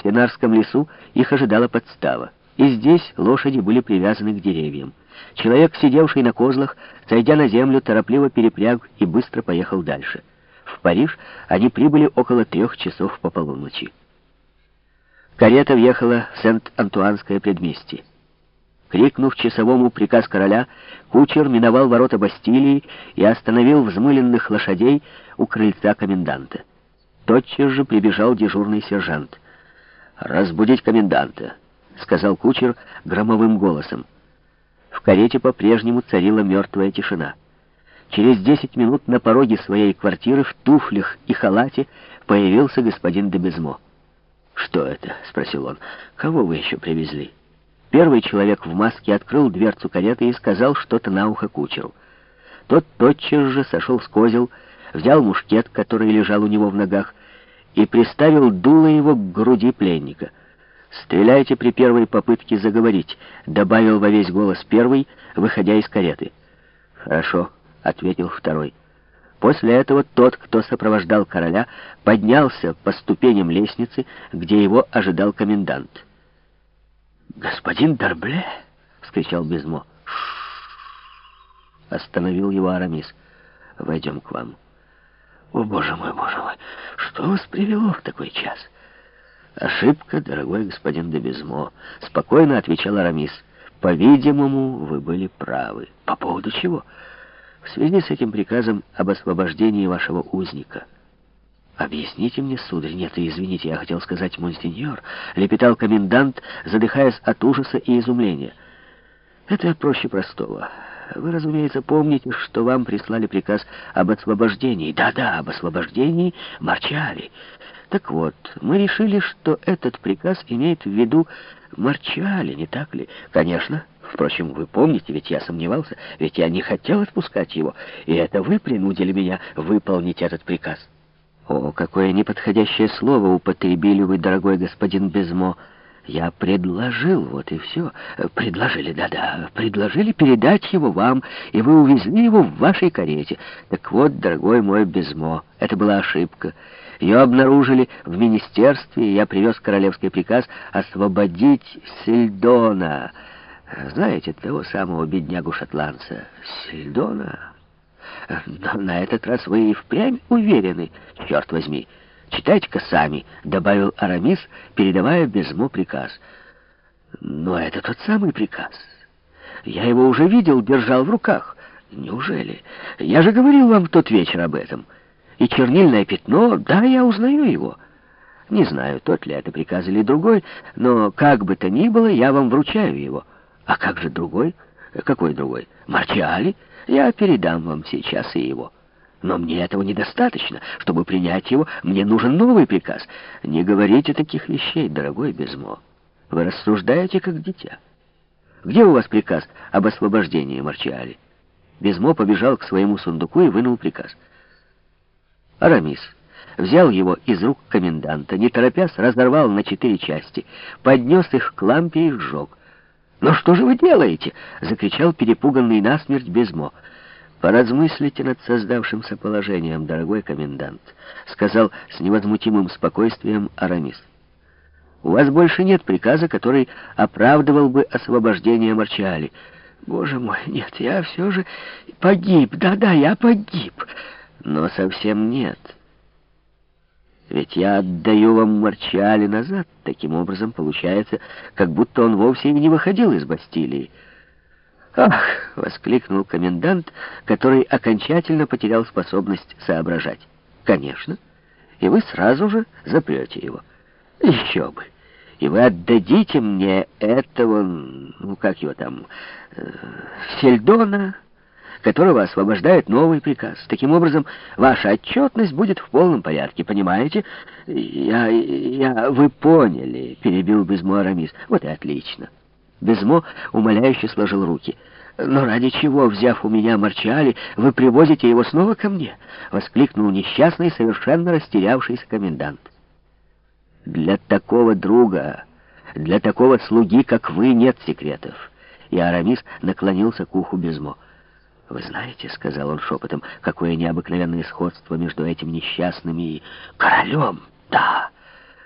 В Сенарском лесу их ожидала подстава. И здесь лошади были привязаны к деревьям. Человек, сидевший на козлах, сойдя на землю, торопливо перепряг и быстро поехал дальше. В Париж они прибыли около трех часов по полуночи. Карета въехала в Сент-Антуанское предместье. Крикнув часовому приказ короля, кучер миновал ворота Бастилии и остановил взмыленных лошадей у крыльца коменданта. Тотчас же прибежал дежурный сержант. «Разбудить коменданта», — сказал кучер громовым голосом. В карете по-прежнему царила мертвая тишина. Через десять минут на пороге своей квартиры в туфлях и халате появился господин Дебезмо. «Что это?» — спросил он. «Кого вы еще привезли?» Первый человек в маске открыл дверцу кареты и сказал что-то на ухо кучеру. Тот тотчас же сошел с козел, взял мушкет, который лежал у него в ногах, и приставил дуло его к груди пленника. «Стреляйте при первой попытке заговорить», — добавил во весь голос первый, выходя из кареты. «Хорошо», — ответил второй. После этого тот, кто сопровождал короля, поднялся по ступеням лестницы, где его ожидал комендант. «Господин Дарбле!» — вскричал Безмо. Остановил его Арамис. «Войдем к вам». «О, боже мой, боже мой, что вас привело в такой час?» «Ошибка, дорогой господин де Безмо», — спокойно отвечал Арамис. «По-видимому, вы были правы. По поводу чего?» «В связи с этим приказом об освобождении вашего узника». «Объясните мне, сударь, нет, извините, я хотел сказать, монсеньор», — лепетал комендант, задыхаясь от ужаса и изумления. «Это проще простого. Вы, разумеется, помните, что вам прислали приказ об освобождении. Да-да, об освобождении Марчали. Так вот, мы решили, что этот приказ имеет в виду Марчали, не так ли? Конечно. Впрочем, вы помните, ведь я сомневался, ведь я не хотел отпускать его, и это вы принудили меня выполнить этот приказ». О, какое неподходящее слово употребили вы, дорогой господин Безмо. Я предложил, вот и все. Предложили, да-да, предложили передать его вам, и вы увезли его в вашей карете. Так вот, дорогой мой Безмо, это была ошибка. Ее обнаружили в министерстве, и я привез королевский приказ освободить Сельдона. Знаете, того самого беднягу-шотландца. Сельдона... Но на этот раз вы и впрямь уверены, черт возьми. Читайте-ка сами, добавил Арамис, передавая Безмо приказ. Но это тот самый приказ. Я его уже видел, держал в руках. Неужели? Я же говорил вам в тот вечер об этом. И чернильное пятно, да, я узнаю его. Не знаю, тот ли это приказ или другой, но как бы то ни было, я вам вручаю его. А как же другой? Какой другой? Марчали? Я передам вам сейчас и его. Но мне этого недостаточно. Чтобы принять его, мне нужен новый приказ. Не говорите таких вещей, дорогой Безмо. Вы рассуждаете, как дитя. Где у вас приказ об освобождении Марчали? Безмо побежал к своему сундуку и вынул приказ. Арамис взял его из рук коменданта, не торопясь, разорвал на четыре части, поднес их к лампе и сжег. «Но что же вы делаете?» — закричал перепуганный насмерть Безмо. «Поразмыслите над создавшимся положением, дорогой комендант», — сказал с невозмутимым спокойствием Арамис. «У вас больше нет приказа, который оправдывал бы освобождение Марчали. Боже мой, нет, я все же погиб, да-да, я погиб, но совсем нет». Ведь я отдаю вам Марчали назад. Таким образом, получается, как будто он вовсе и не выходил из Бастилии. «Ах!» — воскликнул комендант, который окончательно потерял способность соображать. «Конечно. И вы сразу же запрете его. Еще бы. И вы отдадите мне этого, ну, как его там, э, Сельдона...» которого освобождает новый приказ. Таким образом, ваша отчетность будет в полном порядке, понимаете? Я... я... вы поняли, перебил Безмо Арамис. Вот и отлично. Безмо умоляюще сложил руки. «Но ради чего, взяв у меня Марчали, вы привозите его снова ко мне?» — воскликнул несчастный, совершенно растерявшийся комендант. «Для такого друга, для такого слуги, как вы, нет секретов». И Арамис наклонился к уху Безмо. «Вы знаете, — сказал он шепотом, — какое необыкновенное сходство между этим несчастным и королем. Да,